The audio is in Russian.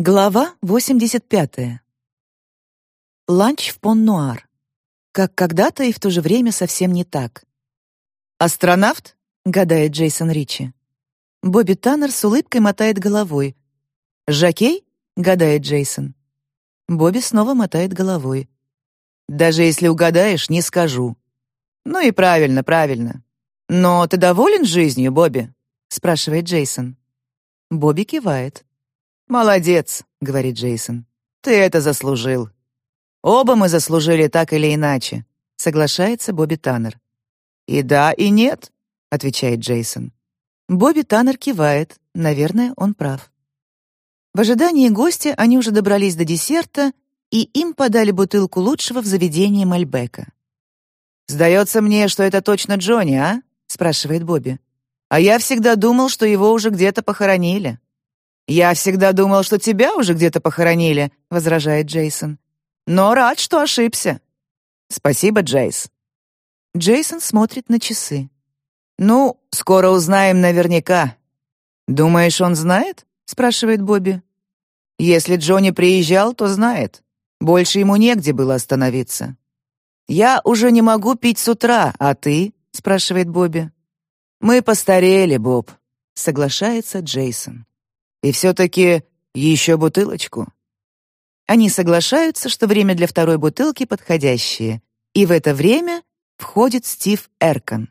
Глава 85. Ланч в Пон-Нуар. Как когда-то и в то же время совсем не так. «Астронавт?» — гадает Джейсон Ричи. Бобби Таннер с улыбкой мотает головой. «Жокей?» — гадает Джейсон. Бобби снова мотает головой. «Даже если угадаешь, не скажу». «Ну и правильно, правильно. Но ты доволен жизнью, Бобби?» — спрашивает Джейсон. Бобби кивает. «Молодец», — говорит Джейсон. «Ты это заслужил». «Оба мы заслужили так или иначе», — соглашается Бобби Таннер. «И да, и нет», — отвечает Джейсон. Бобби Таннер кивает. Наверное, он прав. В ожидании гостя они уже добрались до десерта, и им подали бутылку лучшего в заведении Мальбека. «Сдается мне, что это точно Джонни, а?» — спрашивает Бобби. «А я всегда думал, что его уже где-то похоронили». «Я всегда думал, что тебя уже где-то похоронили», — возражает Джейсон. «Но рад, что ошибся». «Спасибо, Джейс». Джейсон смотрит на часы. «Ну, скоро узнаем наверняка». «Думаешь, он знает?» — спрашивает Бобби. «Если Джонни приезжал, то знает. Больше ему негде было остановиться». «Я уже не могу пить с утра, а ты?» — спрашивает Бобби. «Мы постарели, Боб», — соглашается Джейсон. И все-таки еще бутылочку. Они соглашаются, что время для второй бутылки подходящее, и в это время входит Стив Эркон.